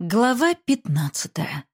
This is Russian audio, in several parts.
Глава пятнадцатая.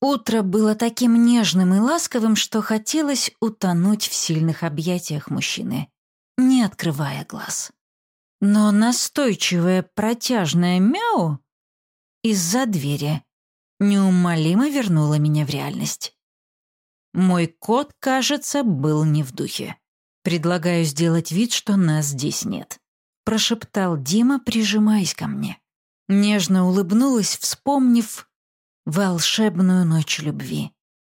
Утро было таким нежным и ласковым, что хотелось утонуть в сильных объятиях мужчины, не открывая глаз. Но настойчивое протяжное мяу из-за двери неумолимо вернуло меня в реальность. Мой кот, кажется, был не в духе. Предлагаю сделать вид, что нас здесь нет, прошептал Дима, прижимаясь ко мне. Нежно улыбнулась, вспомнив волшебную ночь любви.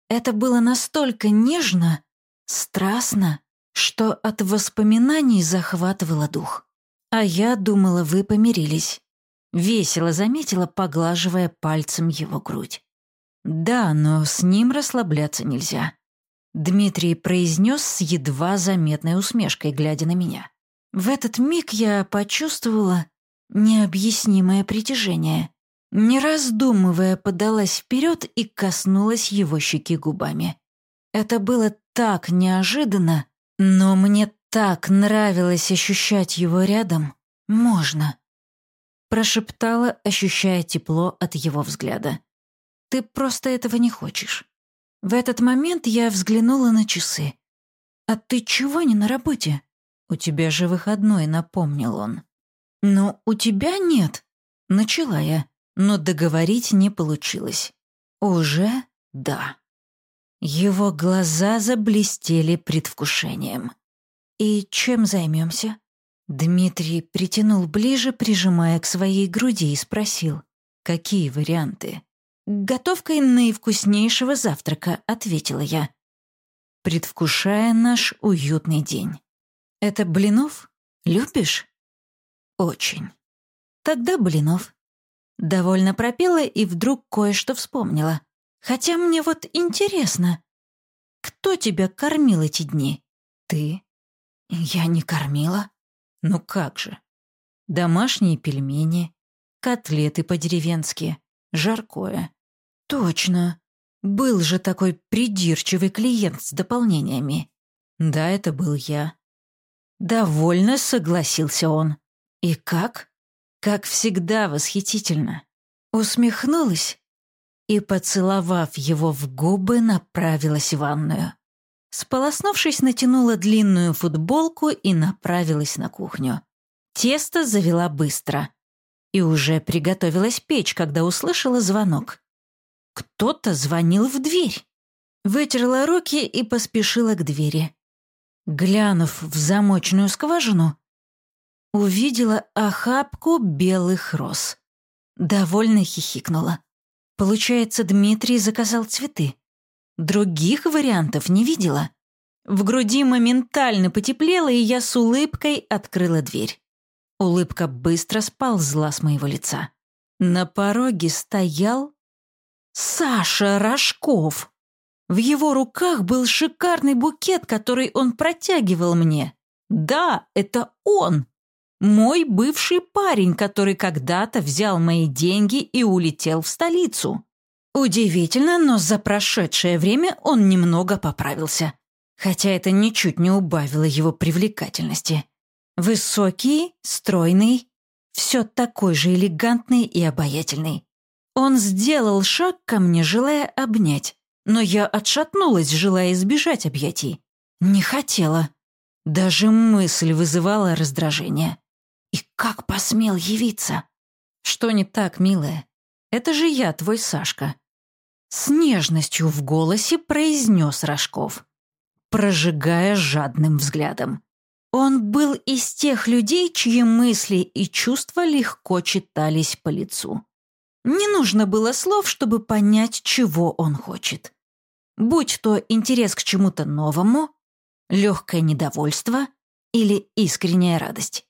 Это было настолько нежно, страстно, что от воспоминаний захватывало дух. А я думала, вы помирились. Весело заметила, поглаживая пальцем его грудь. Да, но с ним расслабляться нельзя. Дмитрий произнес с едва заметной усмешкой, глядя на меня. В этот миг я почувствовала, необъяснимое притяжение. Не раздумывая, подалась вперед и коснулась его щеки губами. Это было так неожиданно, но мне так нравилось ощущать его рядом. Можно. Прошептала, ощущая тепло от его взгляда. Ты просто этого не хочешь. В этот момент я взглянула на часы. «А ты чего не на работе?» «У тебя же выходной», — напомнил он. «Но у тебя нет», — начала я, но договорить не получилось. «Уже да». Его глаза заблестели предвкушением. «И чем займемся?» Дмитрий притянул ближе, прижимая к своей груди, и спросил, «Какие варианты?» «Готовкой наивкуснейшего завтрака», — ответила я, предвкушая наш уютный день. «Это блинов? Любишь?» Очень. Тогда Блинов. Довольно пропела и вдруг кое-что вспомнила. Хотя мне вот интересно, кто тебя кормил эти дни? Ты? Я не кормила. Ну как же. Домашние пельмени, котлеты по-деревенски, жаркое. Точно. Был же такой придирчивый клиент с дополнениями. Да, это был я. Довольно согласился он. И как? Как всегда восхитительно. Усмехнулась и, поцеловав его в губы, направилась в ванную. Сполоснувшись, натянула длинную футболку и направилась на кухню. Тесто завела быстро. И уже приготовилась печь, когда услышала звонок. Кто-то звонил в дверь. Вытерла руки и поспешила к двери. Глянув в замочную скважину, увидела охапку белых роз. Довольно хихикнула. Получается, Дмитрий заказал цветы. Других вариантов не видела. В груди моментально потеплело, и я с улыбкой открыла дверь. Улыбка быстро сползла с моего лица. На пороге стоял Саша Рожков. В его руках был шикарный букет, который он протягивал мне. Да, это он. Мой бывший парень, который когда-то взял мои деньги и улетел в столицу. Удивительно, но за прошедшее время он немного поправился. Хотя это ничуть не убавило его привлекательности. Высокий, стройный, все такой же элегантный и обаятельный. Он сделал шаг ко мне, желая обнять, но я отшатнулась, желая избежать объятий. Не хотела. Даже мысль вызывала раздражение. И как посмел явиться? Что не так, милая? Это же я, твой Сашка. С нежностью в голосе произнес Рожков, прожигая жадным взглядом. Он был из тех людей, чьи мысли и чувства легко читались по лицу. Не нужно было слов, чтобы понять, чего он хочет. Будь то интерес к чему-то новому, легкое недовольство или искренняя радость.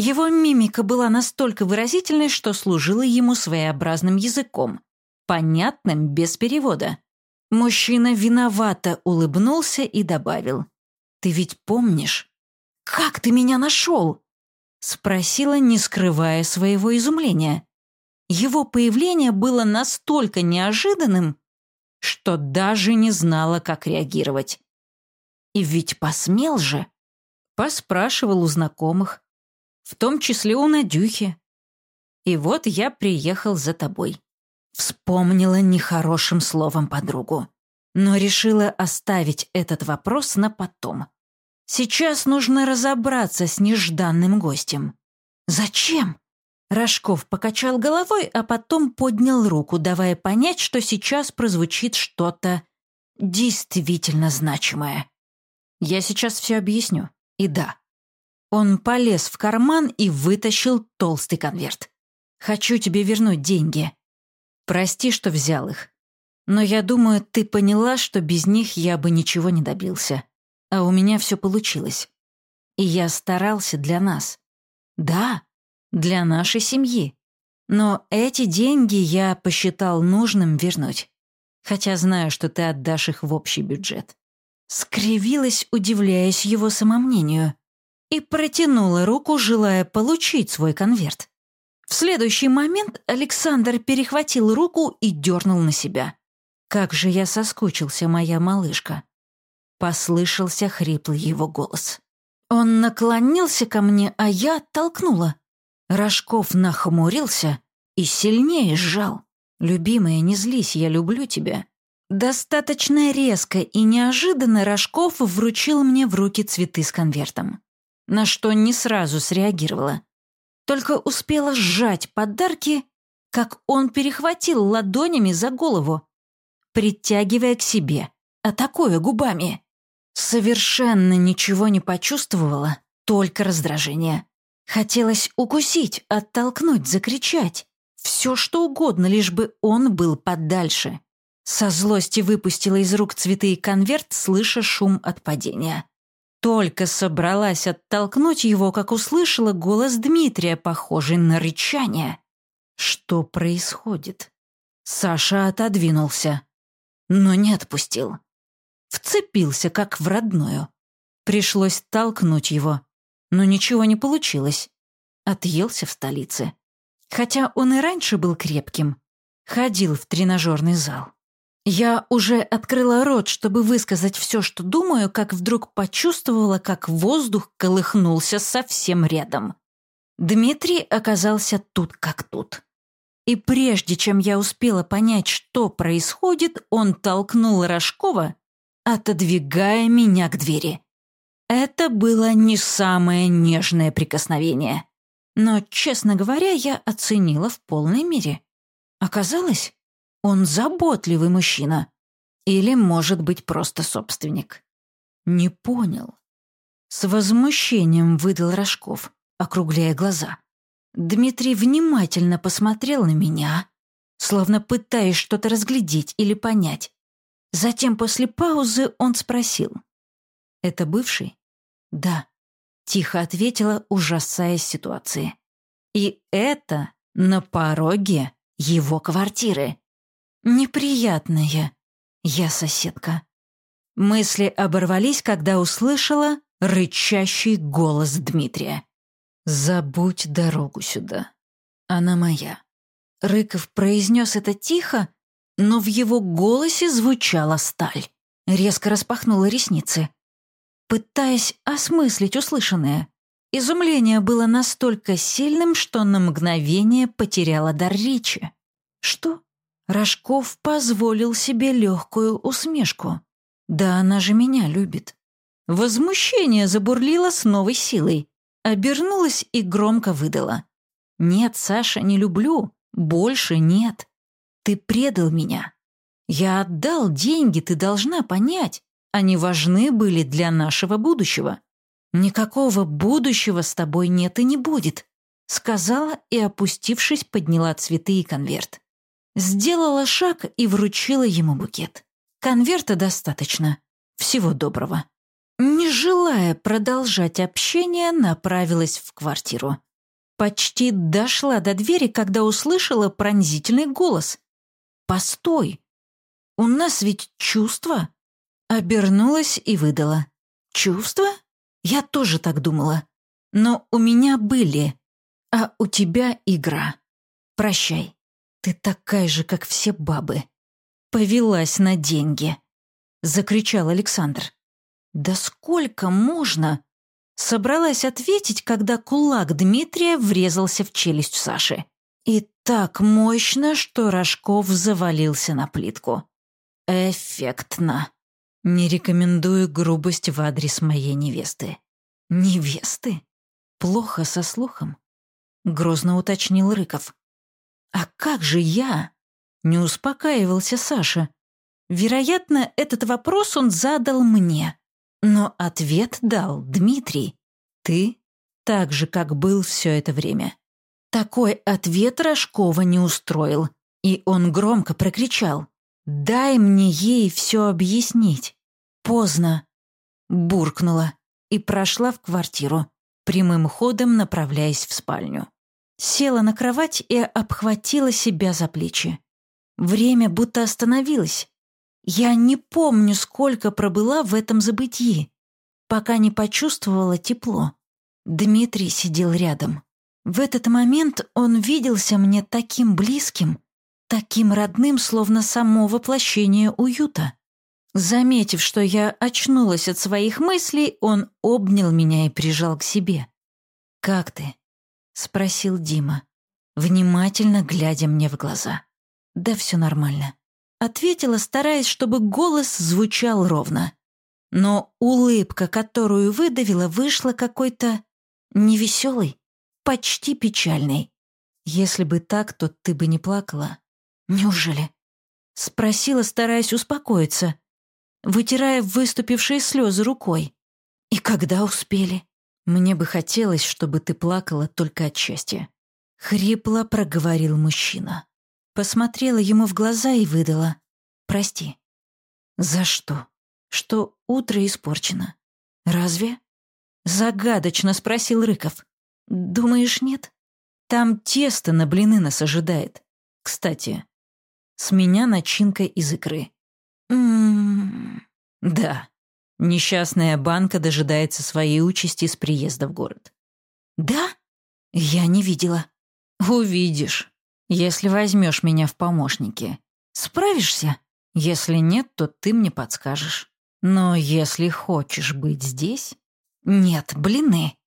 Его мимика была настолько выразительной, что служила ему своеобразным языком, понятным без перевода. Мужчина виновато улыбнулся и добавил. «Ты ведь помнишь? Как ты меня нашел?» Спросила, не скрывая своего изумления. Его появление было настолько неожиданным, что даже не знала, как реагировать. И ведь посмел же. Поспрашивал у знакомых, в том числе у Надюхи. И вот я приехал за тобой. Вспомнила нехорошим словом подругу, но решила оставить этот вопрос на потом. Сейчас нужно разобраться с нежданным гостем. Зачем? Рожков покачал головой, а потом поднял руку, давая понять, что сейчас прозвучит что-то действительно значимое. Я сейчас все объясню. И да. Он полез в карман и вытащил толстый конверт. «Хочу тебе вернуть деньги. Прости, что взял их. Но я думаю, ты поняла, что без них я бы ничего не добился. А у меня все получилось. И я старался для нас. Да, для нашей семьи. Но эти деньги я посчитал нужным вернуть. Хотя знаю, что ты отдашь их в общий бюджет. Скривилась, удивляясь его самомнению, и протянула руку, желая получить свой конверт. В следующий момент Александр перехватил руку и дернул на себя. «Как же я соскучился, моя малышка!» Послышался хриплый его голос. Он наклонился ко мне, а я оттолкнула. Рожков нахмурился и сильнее сжал. «Любимая, не злись, я люблю тебя». Достаточно резко и неожиданно Рожков вручил мне в руки цветы с конвертом, на что не сразу среагировала. Только успела сжать подарки, как он перехватил ладонями за голову, притягивая к себе, атакуя губами. Совершенно ничего не почувствовала, только раздражение. Хотелось укусить, оттолкнуть, закричать. Все что угодно, лишь бы он был подальше. Со злости выпустила из рук цветы и конверт, слыша шум от падения. Только собралась оттолкнуть его, как услышала голос Дмитрия, похожий на рычание. Что происходит? Саша отодвинулся, но не отпустил. Вцепился, как в родную. Пришлось толкнуть его, но ничего не получилось. Отъелся в столице. Хотя он и раньше был крепким. Ходил в тренажерный зал. Я уже открыла рот, чтобы высказать все, что думаю, как вдруг почувствовала, как воздух колыхнулся совсем рядом. Дмитрий оказался тут как тут. И прежде чем я успела понять, что происходит, он толкнул Рожкова, отодвигая меня к двери. Это было не самое нежное прикосновение. Но, честно говоря, я оценила в полной мере. Оказалось, он заботливый мужчина. Или, может быть, просто собственник. Не понял. С возмущением выдал Рожков, округляя глаза. Дмитрий внимательно посмотрел на меня, словно пытаясь что-то разглядеть или понять. Затем после паузы он спросил. «Это бывший?» «Да», — тихо ответила, ужасаясь ситуации. «И это на пороге его квартиры. Неприятная я соседка». Мысли оборвались, когда услышала рычащий голос Дмитрия. «Забудь дорогу сюда. Она моя». Рыков произнес это тихо, но в его голосе звучала сталь. Резко распахнула ресницы пытаясь осмыслить услышанное. Изумление было настолько сильным, что на мгновение потеряла дар речи. Что? Рожков позволил себе легкую усмешку. Да она же меня любит. Возмущение забурлило с новой силой. Обернулась и громко выдала. «Нет, Саша, не люблю. Больше нет. Ты предал меня. Я отдал деньги, ты должна понять. Они важны были для нашего будущего. Никакого будущего с тобой нет и не будет, сказала и, опустившись, подняла цветы и конверт. Сделала шаг и вручила ему букет. Конверта достаточно. Всего доброго. Не желая продолжать общение, направилась в квартиру. Почти дошла до двери, когда услышала пронзительный голос. «Постой! У нас ведь чувства!» Обернулась и выдала. «Чувства? Я тоже так думала. Но у меня были, а у тебя игра. Прощай. Ты такая же, как все бабы. Повелась на деньги», — закричал Александр. «Да сколько можно?» Собралась ответить, когда кулак Дмитрия врезался в челюсть Саши. И так мощно, что Рожков завалился на плитку. Эффектно. Не рекомендую грубость в адрес моей невесты. Невесты? Плохо со слухом? Грозно уточнил Рыков. А как же я? Не успокаивался Саша. Вероятно, этот вопрос он задал мне. Но ответ дал Дмитрий. Ты так же, как был все это время. Такой ответ Рожкова не устроил, и он громко прокричал. «Дай мне ей все объяснить». Поздно. Буркнула и прошла в квартиру, прямым ходом направляясь в спальню. Села на кровать и обхватила себя за плечи. Время будто остановилось. Я не помню, сколько пробыла в этом забытии, пока не почувствовала тепло. Дмитрий сидел рядом. В этот момент он виделся мне таким близким, таким родным, словно само воплощение уюта. Заметив, что я очнулась от своих мыслей, он обнял меня и прижал к себе. «Как ты?» — спросил Дима, внимательно глядя мне в глаза. «Да все нормально», — ответила, стараясь, чтобы голос звучал ровно. Но улыбка, которую выдавила, вышла какой-то невеселой почти печальной. Если бы так, то ты бы не плакала. Неужели? Спросила, стараясь успокоиться, вытирая выступившие слезы рукой. И когда успели? Мне бы хотелось, чтобы ты плакала только от счастья. Хрипло проговорил мужчина. Посмотрела ему в глаза и выдала. Прости. За что? Что утро испорчено. Разве? Загадочно спросил Рыков. «Думаешь, нет? Там тесто на блины нас ожидает. Кстати, с меня начинка из икры». «Ммм...» «Да, несчастная банка дожидается своей участи с приезда в город». «Да? Я не видела». «Увидишь, если возьмешь меня в помощники. Справишься? Если нет, то ты мне подскажешь. Но если хочешь быть здесь...» «Нет, блины.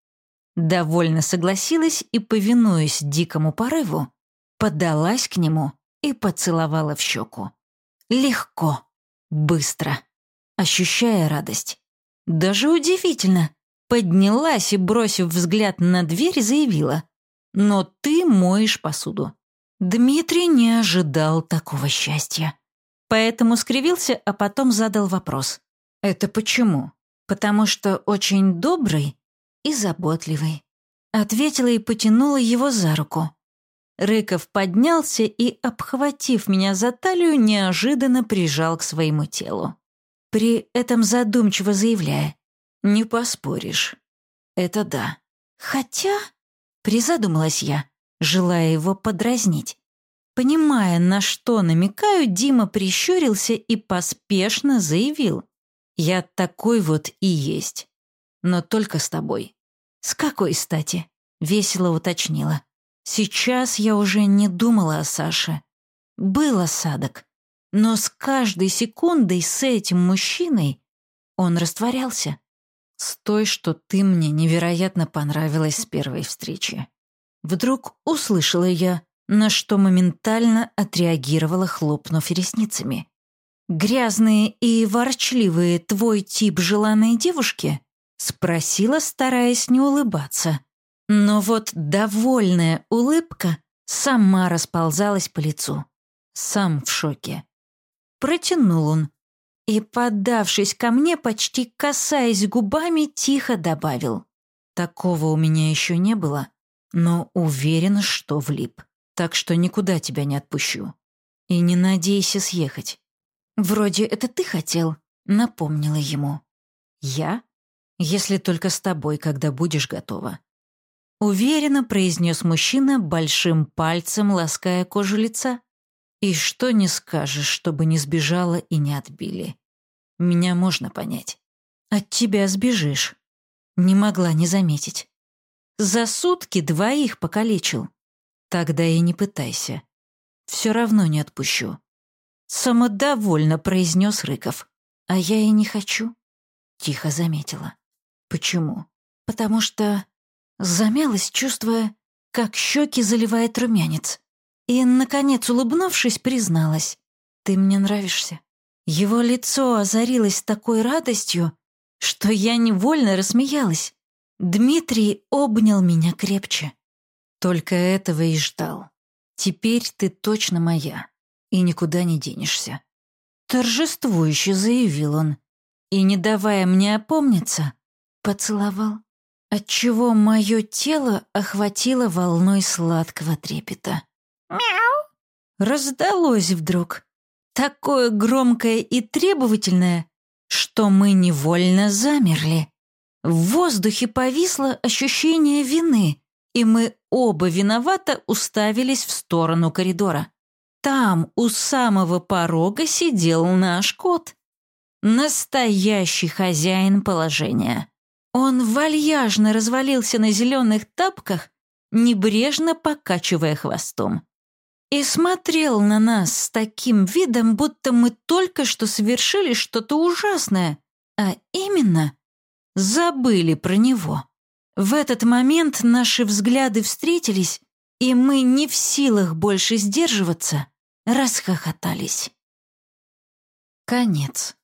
Довольно согласилась и, повинуясь дикому порыву, подалась к нему и поцеловала в щеку. Легко, быстро, ощущая радость. Даже удивительно. Поднялась и, бросив взгляд на дверь, заявила. «Но ты моешь посуду». Дмитрий не ожидал такого счастья. Поэтому скривился, а потом задал вопрос. «Это почему? Потому что очень добрый и заботливый. Ответила и потянула его за руку. Рыков поднялся и, обхватив меня за талию, неожиданно прижал к своему телу. При этом задумчиво заявляя, «Не поспоришь. Это да. Хотя...» Призадумалась я, желая его подразнить. Понимая, на что намекаю, Дима прищурился и поспешно заявил. «Я такой вот и есть но только с тобой». «С какой стати?» — весело уточнила. «Сейчас я уже не думала о Саше. Был осадок, но с каждой секундой с этим мужчиной он растворялся. С той, что ты мне невероятно понравилась с первой встречи. Вдруг услышала я, на что моментально отреагировала, хлопнув ресницами. «Грязные и ворчливые твой тип желанной девушки?» Спросила, стараясь не улыбаться. Но вот довольная улыбка сама расползалась по лицу. Сам в шоке. Протянул он. И, поддавшись ко мне, почти касаясь губами, тихо добавил. Такого у меня еще не было, но уверен, что влип. Так что никуда тебя не отпущу. И не надейся съехать. Вроде это ты хотел, напомнила ему. Я? если только с тобой, когда будешь готова». Уверенно произнес мужчина, большим пальцем лаская кожу лица. «И что не скажешь, чтобы не сбежала и не отбили. Меня можно понять. От тебя сбежишь». Не могла не заметить. За сутки двоих покалечил. Тогда и не пытайся. Все равно не отпущу. Самодовольно произнес Рыков. А я и не хочу. Тихо заметила. Почему? Потому что замялась, чувствуя, как щеки заливает румянец. И, наконец, улыбнувшись, призналась. «Ты мне нравишься». Его лицо озарилось такой радостью, что я невольно рассмеялась. Дмитрий обнял меня крепче. Только этого и ждал. Теперь ты точно моя и никуда не денешься. Торжествующе заявил он и, не давая мне опомниться, поцеловал, отчего мое тело охватило волной сладкого трепета. «Мяу!» Раздалось вдруг, такое громкое и требовательное, что мы невольно замерли. В воздухе повисло ощущение вины, и мы оба виновато уставились в сторону коридора. Там у самого порога сидел наш кот. Настоящий хозяин положения. Он вальяжно развалился на зеленых тапках, небрежно покачивая хвостом. И смотрел на нас с таким видом, будто мы только что совершили что-то ужасное, а именно забыли про него. В этот момент наши взгляды встретились, и мы не в силах больше сдерживаться, расхохотались. Конец.